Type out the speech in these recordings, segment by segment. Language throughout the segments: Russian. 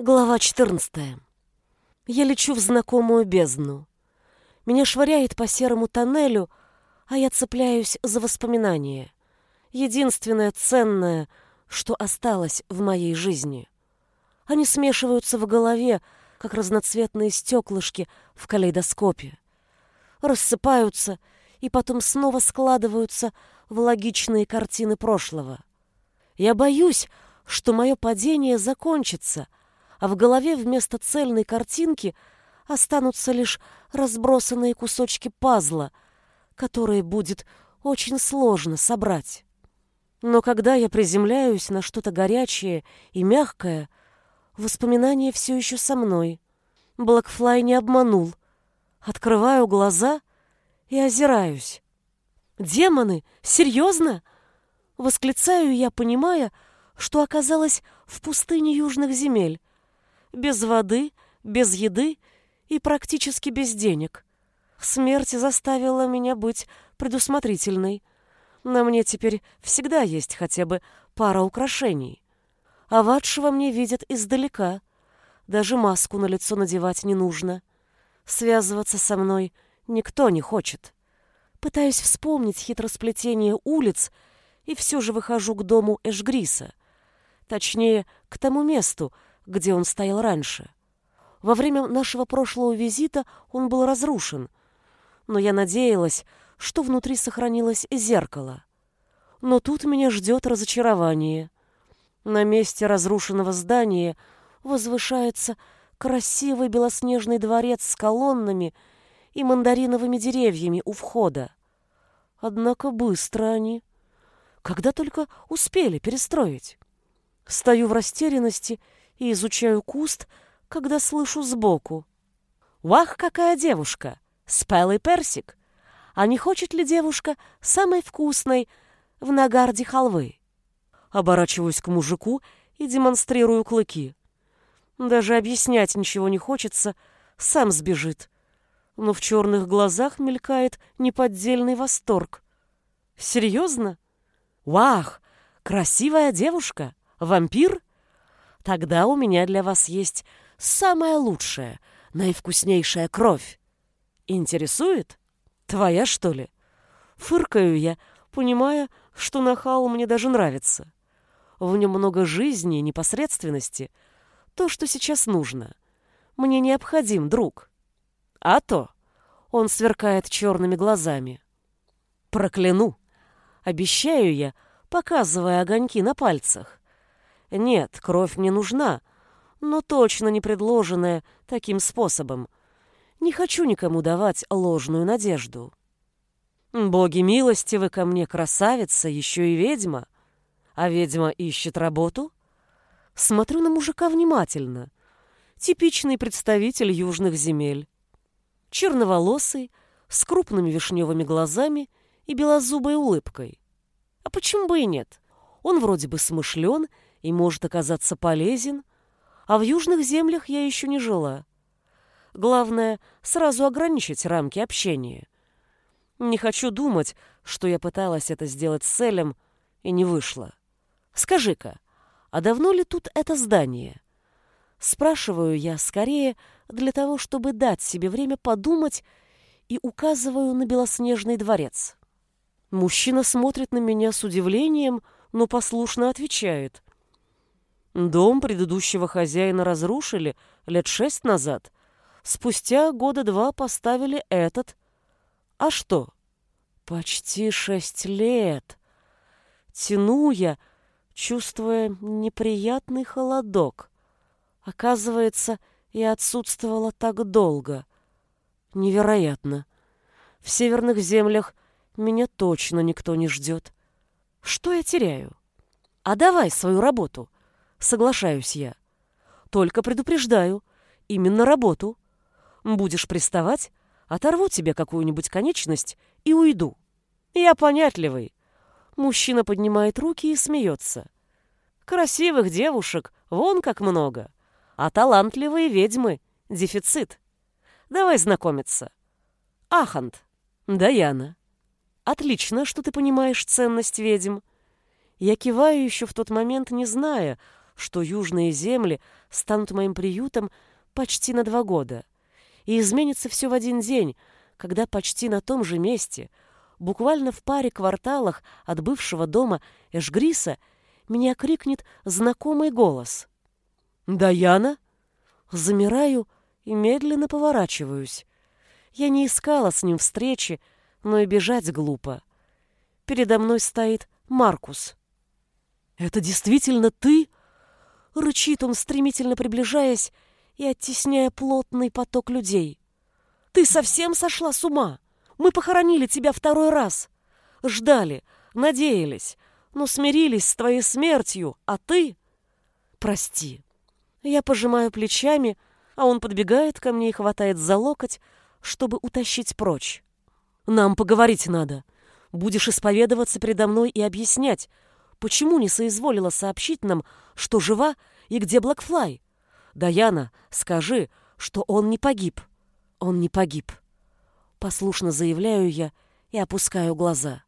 Глава 14. Я лечу в знакомую бездну. Меня швыряет по серому тоннелю, а я цепляюсь за воспоминания. Единственное ценное, что осталось в моей жизни. Они смешиваются в голове, как разноцветные стеклышки в калейдоскопе. Рассыпаются и потом снова складываются в логичные картины прошлого. Я боюсь, что мое падение закончится — а в голове вместо цельной картинки останутся лишь разбросанные кусочки пазла, которые будет очень сложно собрать. Но когда я приземляюсь на что-то горячее и мягкое, воспоминания все еще со мной. Блэкфлай не обманул. Открываю глаза и озираюсь. «Демоны? Серьезно?» Восклицаю я, понимая, что оказалась в пустыне южных земель без воды, без еды и практически без денег. Смерть заставила меня быть предусмотрительной. На мне теперь всегда есть хотя бы пара украшений. А мне видят издалека. Даже маску на лицо надевать не нужно. Связываться со мной никто не хочет. Пытаюсь вспомнить хитросплетение улиц и все же выхожу к дому Эшгриса. Точнее, к тому месту, где он стоял раньше. Во время нашего прошлого визита он был разрушен, но я надеялась, что внутри сохранилось зеркало. Но тут меня ждет разочарование. На месте разрушенного здания возвышается красивый белоснежный дворец с колоннами и мандариновыми деревьями у входа. Однако быстро они. Когда только успели перестроить. Стою в растерянности и изучаю куст, когда слышу сбоку. «Вах, какая девушка! Спелый персик! А не хочет ли девушка самой вкусной в нагарде халвы?» Оборачиваюсь к мужику и демонстрирую клыки. Даже объяснять ничего не хочется, сам сбежит. Но в черных глазах мелькает неподдельный восторг. «Серьезно? Вах, красивая девушка! Вампир?» Тогда у меня для вас есть самая лучшая, наивкуснейшая кровь. Интересует? Твоя, что ли? Фыркаю я, понимая, что нахал мне даже нравится. В нем много жизни и непосредственности. То, что сейчас нужно. Мне необходим друг. А то он сверкает черными глазами. Прокляну. Обещаю я, показывая огоньки на пальцах. Нет, кровь не нужна, но точно не предложенная таким способом. Не хочу никому давать ложную надежду. Боги милостивы ко мне, красавица, еще и ведьма. А ведьма ищет работу? Смотрю на мужика внимательно. Типичный представитель южных земель. Черноволосый, с крупными вишневыми глазами и белозубой улыбкой. А почему бы и нет? Он вроде бы смышлен и может оказаться полезен, а в южных землях я еще не жила. Главное, сразу ограничить рамки общения. Не хочу думать, что я пыталась это сделать с Элем и не вышло. Скажи-ка, а давно ли тут это здание? Спрашиваю я скорее для того, чтобы дать себе время подумать и указываю на белоснежный дворец. Мужчина смотрит на меня с удивлением, но послушно отвечает. Дом предыдущего хозяина разрушили лет шесть назад. Спустя года два поставили этот. А что? Почти шесть лет. Тяну я, чувствуя неприятный холодок. Оказывается, я отсутствовала так долго. Невероятно. В северных землях меня точно никто не ждет. Что я теряю? А давай свою работу — Соглашаюсь я. Только предупреждаю. Именно работу. Будешь приставать, оторву тебе какую-нибудь конечность и уйду. Я понятливый. Мужчина поднимает руки и смеется. Красивых девушек вон как много. А талантливые ведьмы — дефицит. Давай знакомиться. Ахант. Даяна. Отлично, что ты понимаешь ценность ведьм. Я киваю еще в тот момент, не зная, что южные земли станут моим приютом почти на два года. И изменится все в один день, когда почти на том же месте, буквально в паре кварталах от бывшего дома Эшгриса, меня крикнет знакомый голос. «Даяна?» Замираю и медленно поворачиваюсь. Я не искала с ним встречи, но и бежать глупо. Передо мной стоит Маркус. «Это действительно ты?» Рычит он, стремительно приближаясь и оттесняя плотный поток людей. «Ты совсем сошла с ума? Мы похоронили тебя второй раз. Ждали, надеялись, но смирились с твоей смертью, а ты...» «Прости». Я пожимаю плечами, а он подбегает ко мне и хватает за локоть, чтобы утащить прочь. «Нам поговорить надо. Будешь исповедоваться передо мной и объяснять, почему не соизволила сообщить нам, что жива и где Блэкфлай. Даяна, скажи, что он не погиб. Он не погиб. Послушно заявляю я и опускаю глаза.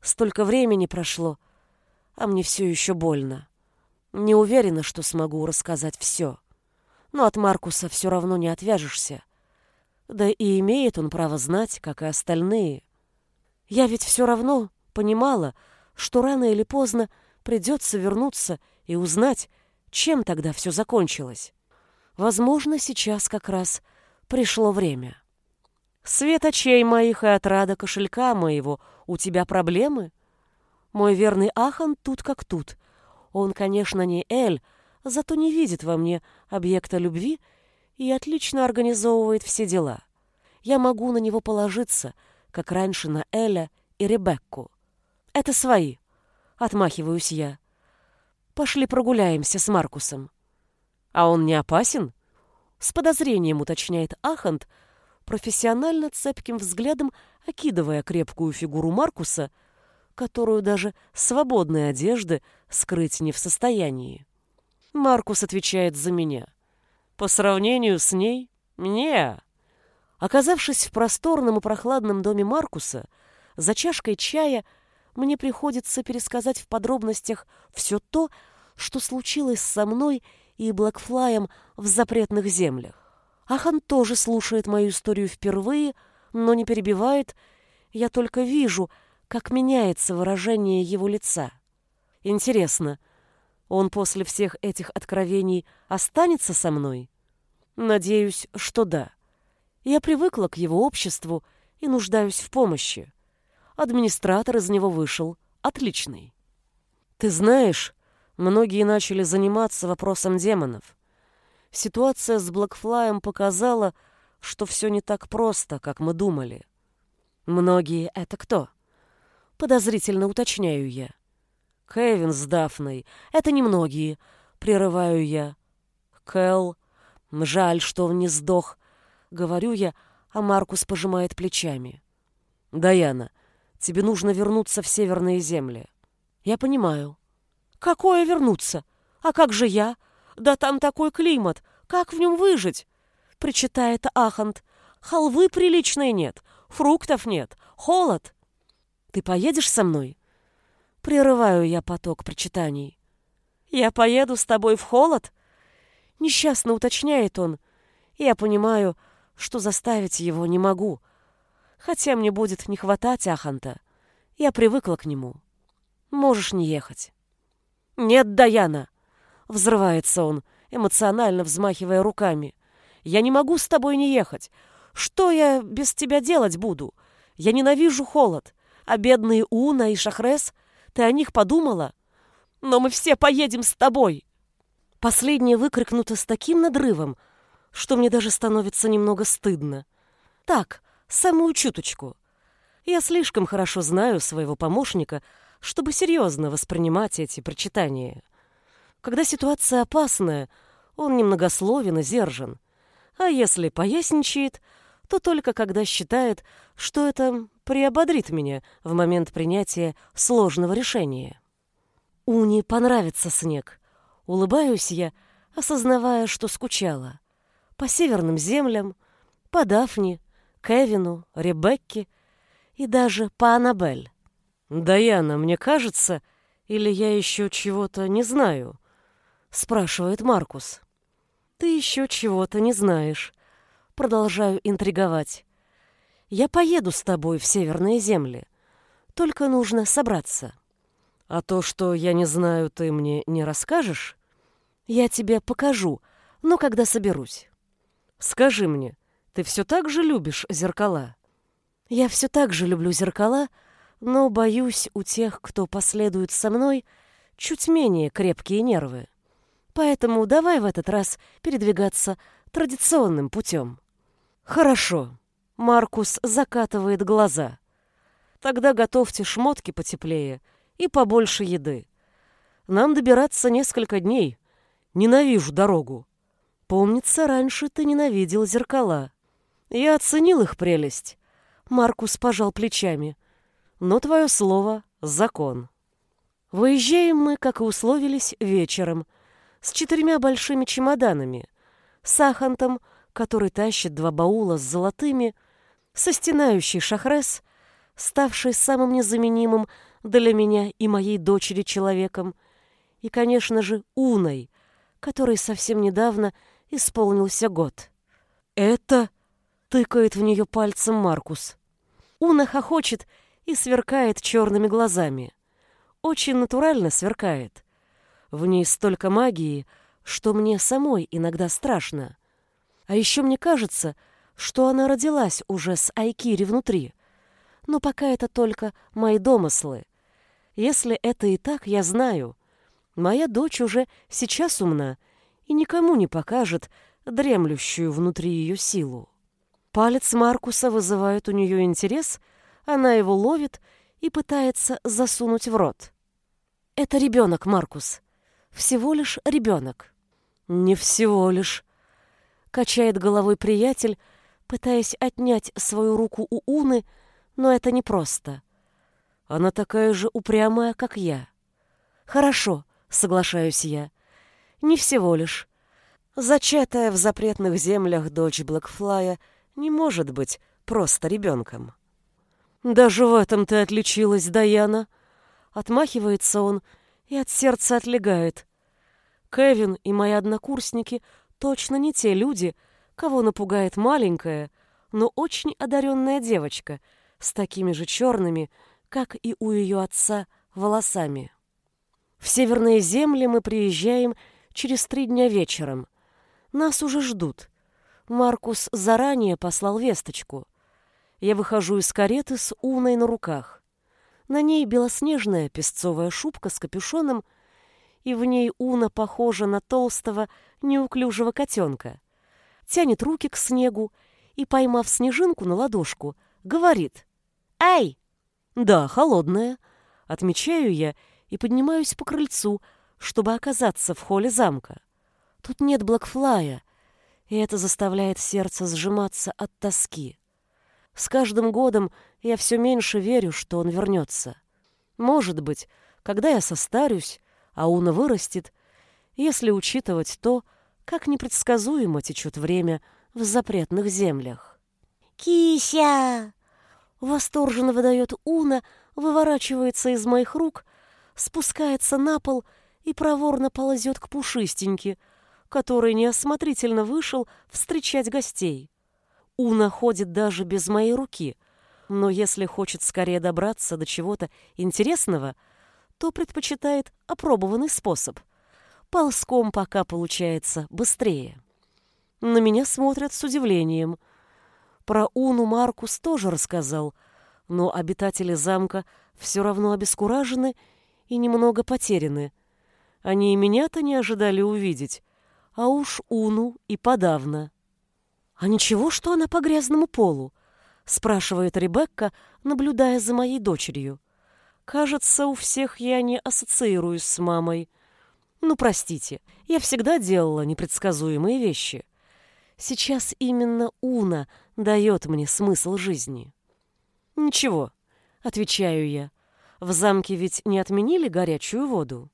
Столько времени прошло, а мне все еще больно. Не уверена, что смогу рассказать все. Но от Маркуса все равно не отвяжешься. Да и имеет он право знать, как и остальные. Я ведь все равно понимала, что рано или поздно придется вернуться и узнать, чем тогда все закончилось. Возможно, сейчас как раз пришло время. Свет очей моих и отрада кошелька моего, у тебя проблемы? Мой верный Ахан тут как тут. Он, конечно, не Эль, зато не видит во мне объекта любви и отлично организовывает все дела. Я могу на него положиться, как раньше на Эля и Ребекку. Это свои. Отмахиваюсь я. Пошли прогуляемся с Маркусом. А он не опасен? С подозрением уточняет Ахант, профессионально цепким взглядом окидывая крепкую фигуру Маркуса, которую даже свободной одежды скрыть не в состоянии. Маркус отвечает за меня. По сравнению с ней, не. Оказавшись в просторном и прохладном доме Маркуса, за чашкой чая мне приходится пересказать в подробностях все то, что случилось со мной и Блэкфлаем в запретных землях. Ахан тоже слушает мою историю впервые, но не перебивает. Я только вижу, как меняется выражение его лица. Интересно, он после всех этих откровений останется со мной? Надеюсь, что да. Я привыкла к его обществу и нуждаюсь в помощи. Администратор из него вышел отличный. Ты знаешь, многие начали заниматься вопросом демонов. Ситуация с Блэкфлаем показала, что все не так просто, как мы думали. Многие — это кто? Подозрительно уточняю я. Кевин с Дафной — это немногие, прерываю я. Кэл, жаль, что он не сдох, говорю я, а Маркус пожимает плечами. Даяна, Тебе нужно вернуться в северные земли. Я понимаю. Какое вернуться? А как же я? Да там такой климат. Как в нем выжить? Причитает Ахант. Халвы приличной нет, фруктов нет, холод. Ты поедешь со мной? Прерываю я поток причитаний. Я поеду с тобой в холод? Несчастно уточняет он. Я понимаю, что заставить его не могу — Хотя мне будет не хватать Аханта. Я привыкла к нему. Можешь не ехать. Нет, Даяна! Взрывается он, эмоционально взмахивая руками. Я не могу с тобой не ехать. Что я без тебя делать буду? Я ненавижу холод. А бедные Уна и Шахрес, ты о них подумала? Но мы все поедем с тобой. Последнее выкрикнуто с таким надрывом, что мне даже становится немного стыдно. Так, самую чуточку. Я слишком хорошо знаю своего помощника, чтобы серьезно воспринимать эти прочитания. Когда ситуация опасная, он немногословен и сдержан. А если поясничает, то только когда считает, что это приободрит меня в момент принятия сложного решения. Уни понравится снег. Улыбаюсь я, осознавая, что скучала. По северным землям, по Дафне, Кевину, Ребекке и даже по Аннабель. «Даяна, мне кажется, или я еще чего-то не знаю?» спрашивает Маркус. Ты еще чего-то не знаешь. Продолжаю интриговать. Я поеду с тобой в северные земли. Только нужно собраться. А то, что я не знаю, ты мне не расскажешь? Я тебе покажу, но когда соберусь. Скажи мне, ты все так же любишь зеркала? Я все так же люблю зеркала, но боюсь, у тех, кто последует со мной, чуть менее крепкие нервы. Поэтому давай в этот раз передвигаться традиционным путем. Хорошо. Маркус закатывает глаза. Тогда готовьте шмотки потеплее и побольше еды. Нам добираться несколько дней. Ненавижу дорогу. Помнится, раньше ты ненавидел зеркала. Я оценил их прелесть. Маркус пожал плечами. Но твое слово — закон. Выезжаем мы, как и условились, вечером, с четырьмя большими чемоданами, с Ахантом, который тащит два баула с золотыми, со стенающей Шахрес, ставшей самым незаменимым для меня и моей дочери человеком, и, конечно же, Уной, которой совсем недавно исполнился год. «Это...» — тыкает в нее пальцем Маркус. Уна хохочет и сверкает черными глазами. Очень натурально сверкает. В ней столько магии, что мне самой иногда страшно. А еще мне кажется, что она родилась уже с Айкири внутри. Но пока это только мои домыслы. Если это и так, я знаю. Моя дочь уже сейчас умна и никому не покажет дремлющую внутри ее силу. Палец Маркуса вызывает у нее интерес, она его ловит и пытается засунуть в рот. Это ребенок, Маркус. Всего лишь ребенок. Не всего лишь. Качает головой приятель, пытаясь отнять свою руку у Уны, но это непросто. Она такая же упрямая, как я. Хорошо, соглашаюсь я. Не всего лишь. Зачатая в запретных землях дочь Блэкфлая не может быть просто ребенком. «Даже в этом ты отличилась, Даяна!» Отмахивается он и от сердца отлегает. Кевин и мои однокурсники точно не те люди, кого напугает маленькая, но очень одаренная девочка с такими же черными, как и у ее отца, волосами. В северные земли мы приезжаем через три дня вечером. Нас уже ждут. Маркус заранее послал весточку. Я выхожу из кареты с Уной на руках. На ней белоснежная песцовая шубка с капюшоном, и в ней Уна похожа на толстого, неуклюжего котенка. Тянет руки к снегу и, поймав снежинку на ладошку, говорит «Ай!» «Да, холодная», — отмечаю я и поднимаюсь по крыльцу, чтобы оказаться в холле замка. Тут нет Блэкфлая, и это заставляет сердце сжиматься от тоски. С каждым годом я все меньше верю, что он вернется. Может быть, когда я состарюсь, а Уна вырастет, если учитывать то, как непредсказуемо течет время в запретных землях. «Кися!» — восторженно выдает Уна, выворачивается из моих рук, спускается на пол и проворно ползет к пушистеньке, который неосмотрительно вышел встречать гостей. Уна ходит даже без моей руки, но если хочет скорее добраться до чего-то интересного, то предпочитает опробованный способ. Ползком пока получается быстрее. На меня смотрят с удивлением. Про Уну Маркус тоже рассказал, но обитатели замка все равно обескуражены и немного потеряны. Они и меня-то не ожидали увидеть, а уж Уну и подавно. «А ничего, что она по грязному полу?» — спрашивает Ребекка, наблюдая за моей дочерью. «Кажется, у всех я не ассоциируюсь с мамой. Ну, простите, я всегда делала непредсказуемые вещи. Сейчас именно Уна дает мне смысл жизни». «Ничего», — отвечаю я. «В замке ведь не отменили горячую воду?»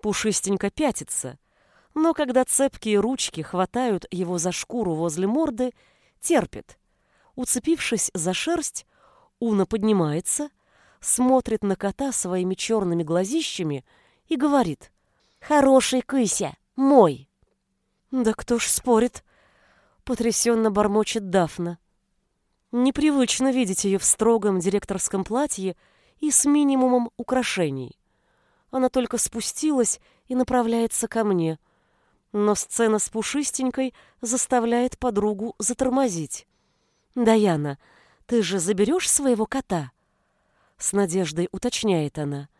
Пушистенько пятится, но когда цепкие ручки хватают его за шкуру возле морды, терпит. Уцепившись за шерсть, Уна поднимается, смотрит на кота своими черными глазищами и говорит «Хороший кыся, Мой. Да кто ж спорит? Потрясенно бормочет Дафна. Непривычно видеть ее в строгом директорском платье и с минимумом украшений. Она только спустилась и направляется ко мне. Но сцена с Пушистенькой заставляет подругу затормозить. «Даяна, ты же заберешь своего кота?» С надеждой уточняет она.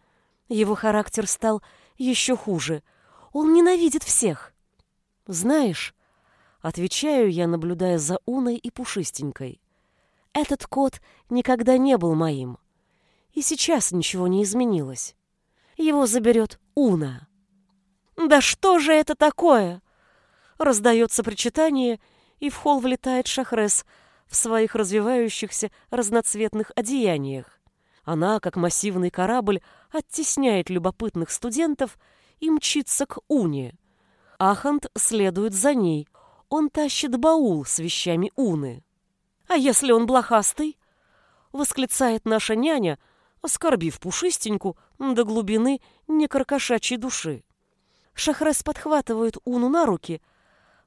Его характер стал еще хуже. Он ненавидит всех. «Знаешь...» — отвечаю я, наблюдая за Уной и Пушистенькой. «Этот кот никогда не был моим. И сейчас ничего не изменилось. Его заберет Уна». «Да что же это такое?» Раздается причитание, и в холл влетает Шахрес в своих развивающихся разноцветных одеяниях. Она, как массивный корабль, оттесняет любопытных студентов и мчится к Уне. Ахант следует за ней. Он тащит баул с вещами Уны. «А если он блохастый?» — восклицает наша няня, оскорбив пушистеньку до глубины некаркошачьей души. Шахрес подхватывает Уну на руки,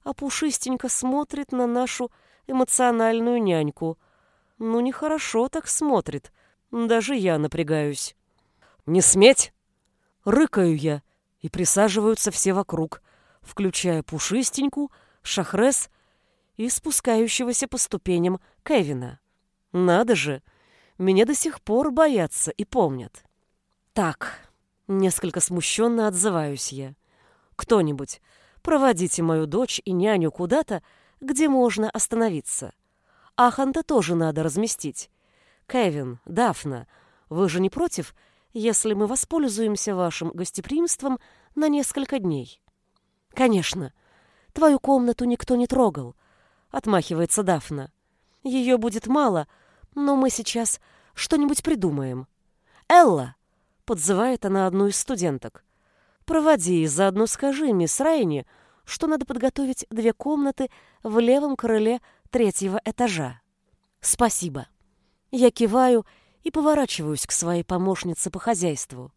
а пушистенько смотрит на нашу эмоциональную няньку. Ну, нехорошо так смотрит. Даже я напрягаюсь. «Не сметь!» Рыкаю я, и присаживаются все вокруг, включая пушистеньку, шахрес и спускающегося по ступеням Кевина. Надо же, меня до сих пор боятся и помнят. Так, несколько смущенно отзываюсь я. Кто-нибудь, проводите мою дочь и няню куда-то, где можно остановиться. Аханта тоже надо разместить. Кевин, Дафна, вы же не против, если мы воспользуемся вашим гостеприимством на несколько дней? Конечно. Твою комнату никто не трогал, отмахивается Дафна. Ее будет мало, но мы сейчас что-нибудь придумаем. Элла, подзывает она одну из студенток. Проводи и заодно скажи мисс Райни, что надо подготовить две комнаты в левом крыле третьего этажа. Спасибо. Я киваю и поворачиваюсь к своей помощнице по хозяйству.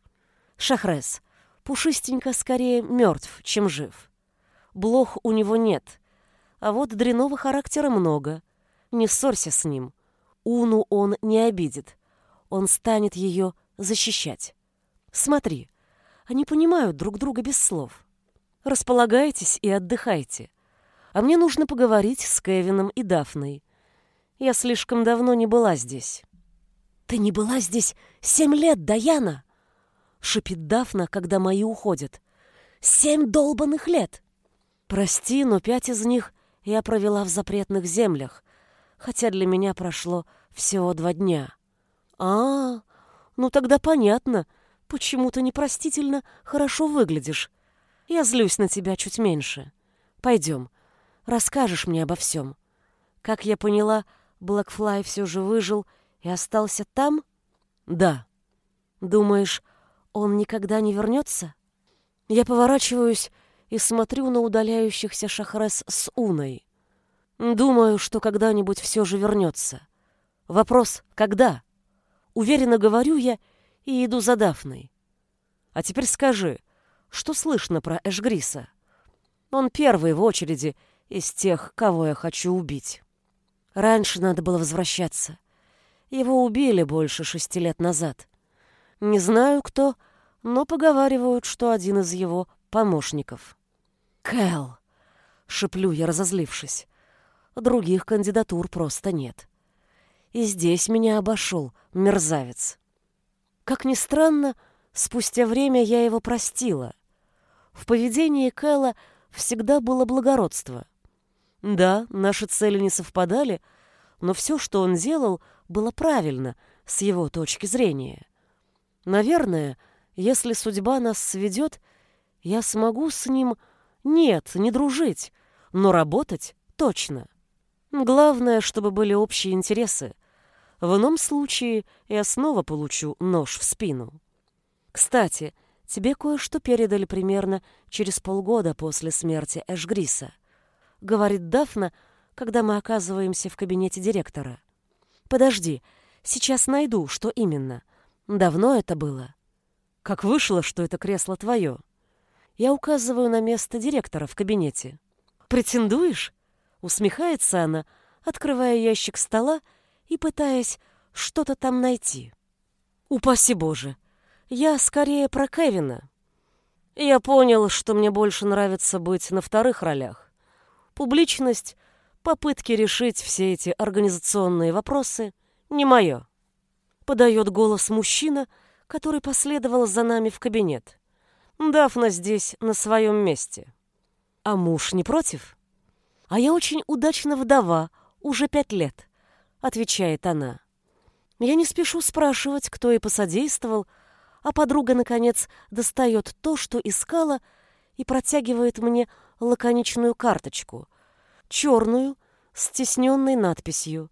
Шахрес, пушистенько скорее мертв, чем жив. Блох у него нет, а вот дряного характера много. Не ссорься с ним. Уну он не обидит. Он станет ее защищать. Смотри, они понимают друг друга без слов. Располагайтесь и отдыхайте. А мне нужно поговорить с Кевином и Дафной. Я слишком давно не была здесь. «Ты не была здесь семь лет, Даяна!» — шипит Дафна, когда мои уходят. «Семь долбанных лет!» «Прости, но пять из них я провела в запретных землях, хотя для меня прошло всего два дня». «А, ну тогда понятно, Почему ты непростительно хорошо выглядишь? Я злюсь на тебя чуть меньше. Пойдем, расскажешь мне обо всем. Как я поняла, Блэкфлай все же выжил и остался там? Да. Думаешь, он никогда не вернется? Я поворачиваюсь и смотрю на удаляющихся Шахрес с Уной. Думаю, что когда-нибудь все же вернется. Вопрос «когда?» Уверенно говорю я и иду за Дафной. А теперь скажи, что слышно про Эшгриса? Он первый в очереди из тех, кого я хочу убить. Раньше надо было возвращаться. Его убили больше шести лет назад. Не знаю кто, но поговаривают, что один из его помощников. Кэл, шеплю я, разозлившись. Других кандидатур просто нет. И здесь меня обошел мерзавец. Как ни странно, спустя время я его простила. В поведении Кэла всегда было благородство. Да, наши цели не совпадали, но все, что он делал, было правильно с его точки зрения. Наверное, если судьба нас сведет, я смогу с ним, нет, не дружить, но работать точно. Главное, чтобы были общие интересы. В ином случае я снова получу нож в спину. Кстати, тебе кое-что передали примерно через полгода после смерти Эшгриса. Говорит Дафна, когда мы оказываемся в кабинете директора. Подожди, сейчас найду, что именно. Давно это было. Как вышло, что это кресло твое? Я указываю на место директора в кабинете. «Претендуешь?» — усмехается она, открывая ящик стола и пытаясь что-то там найти. «Упаси Боже! Я скорее про Кевина. Я понял, что мне больше нравится быть на вторых ролях. Публичность, попытки решить все эти организационные вопросы — не мое. Подает голос мужчина, который последовал за нами в кабинет. Дафна здесь на своем месте. А муж не против? А я очень удачно вдова, уже пять лет, отвечает она. Я не спешу спрашивать, кто и посодействовал, а подруга, наконец, достает то, что искала, и протягивает мне лаконичную карточку, черную, с тесненной надписью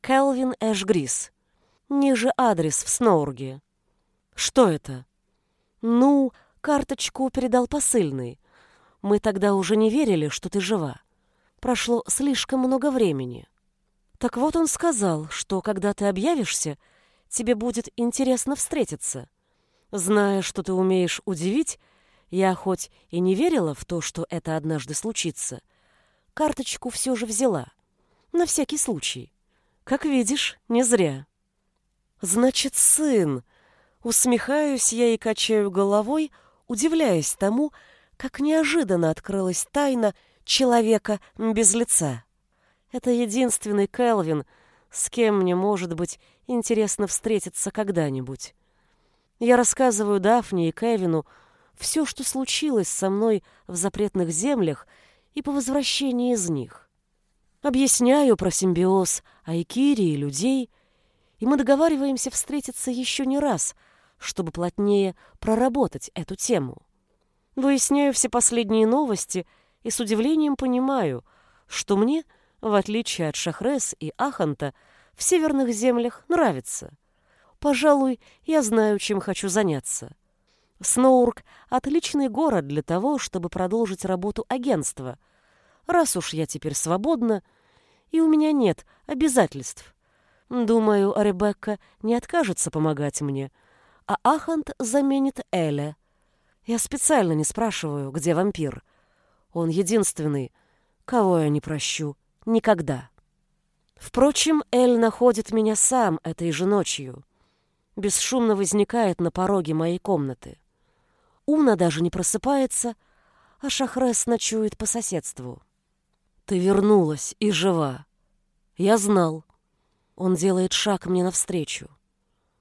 «Келвин Эш Грис». Ниже адрес в Сноурге. Что это? Ну, карточку передал посыльный. Мы тогда уже не верили, что ты жива. Прошло слишком много времени. Так вот он сказал, что когда ты объявишься, тебе будет интересно встретиться. Зная, что ты умеешь удивить, я хоть и не верила в то, что это однажды случится, карточку все же взяла. На всякий случай. Как видишь, не зря. Значит, сын. Усмехаюсь я и качаю головой, удивляясь тому, как неожиданно открылась тайна человека без лица. Это единственный Келвин, с кем мне, может быть, интересно встретиться когда-нибудь. Я рассказываю Дафне и Кевину все, что случилось со мной в запретных землях и по возвращении из них. Объясняю про симбиоз Айкири и людей, и мы договариваемся встретиться еще не раз, чтобы плотнее проработать эту тему. Выясняю все последние новости и с удивлением понимаю, что мне, в отличие от Шахрес и Аханта, в северных землях нравится. Пожалуй, я знаю, чем хочу заняться. Сноурк — отличный город для того, чтобы продолжить работу агентства. Раз уж я теперь свободна, и у меня нет обязательств. Думаю, Ребекка не откажется помогать мне, а Ахант заменит Эля. Я специально не спрашиваю, где вампир. Он единственный, кого я не прощу никогда. Впрочем, Эль находит меня сам этой же ночью бесшумно возникает на пороге моей комнаты. Уна даже не просыпается, а Шахрес ночует по соседству. «Ты вернулась и жива. Я знал». Он делает шаг мне навстречу.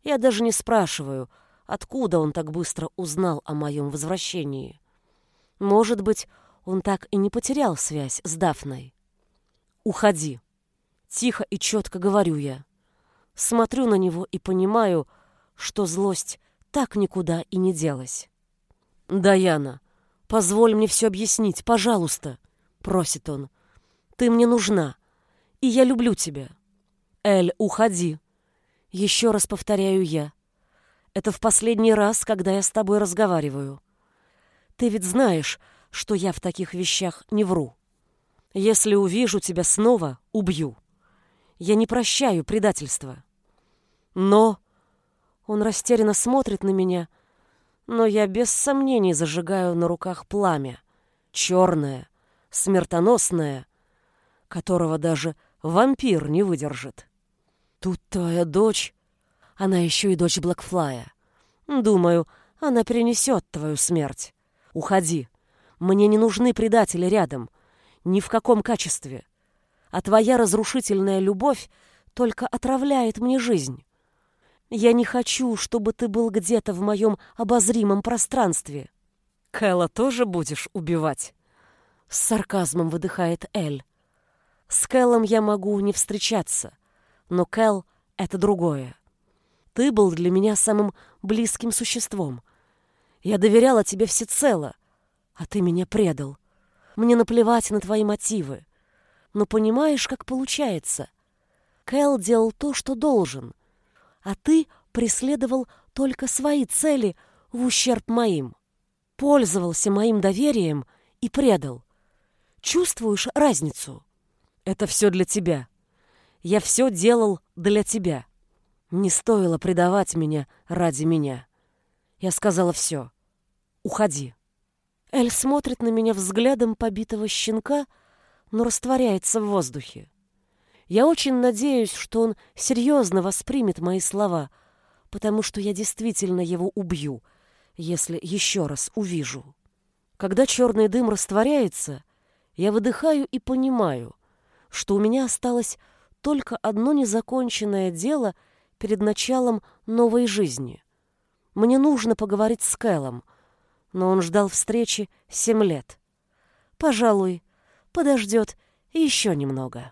Я даже не спрашиваю, откуда он так быстро узнал о моем возвращении. Может быть, он так и не потерял связь с Дафной. «Уходи!» Тихо и четко говорю я. Смотрю на него и понимаю, что злость так никуда и не делась. «Даяна, позволь мне все объяснить, пожалуйста», — просит он. «Ты мне нужна, и я люблю тебя». «Эль, уходи», — еще раз повторяю я. «Это в последний раз, когда я с тобой разговариваю. Ты ведь знаешь, что я в таких вещах не вру. Если увижу тебя снова, убью. Я не прощаю предательства. Но он растерянно смотрит на меня, но я без сомнений зажигаю на руках пламя. Черное, смертоносное, которого даже вампир не выдержит. Тут твоя дочь, она еще и дочь Блэкфлая. Думаю, она перенесет твою смерть. Уходи. Мне не нужны предатели рядом. Ни в каком качестве. А твоя разрушительная любовь только отравляет мне жизнь. Я не хочу, чтобы ты был где-то в моем обозримом пространстве. Кэла тоже будешь убивать? С сарказмом выдыхает Эль. С Кэлом я могу не встречаться, но Кэл — это другое. Ты был для меня самым близким существом. Я доверяла тебе всецело, а ты меня предал. Мне наплевать на твои мотивы. Но понимаешь, как получается? Кэл делал то, что должен а ты преследовал только свои цели в ущерб моим. Пользовался моим доверием и предал. Чувствуешь разницу? Это все для тебя. Я все делал для тебя. Не стоило предавать меня ради меня. Я сказала все. Уходи. Эль смотрит на меня взглядом побитого щенка, но растворяется в воздухе. Я очень надеюсь, что он серьезно воспримет мои слова, потому что я действительно его убью, если еще раз увижу. Когда черный дым растворяется, я выдыхаю и понимаю, что у меня осталось только одно незаконченное дело перед началом новой жизни. Мне нужно поговорить с Кэлом, но он ждал встречи семь лет. Пожалуй, подождет еще немного.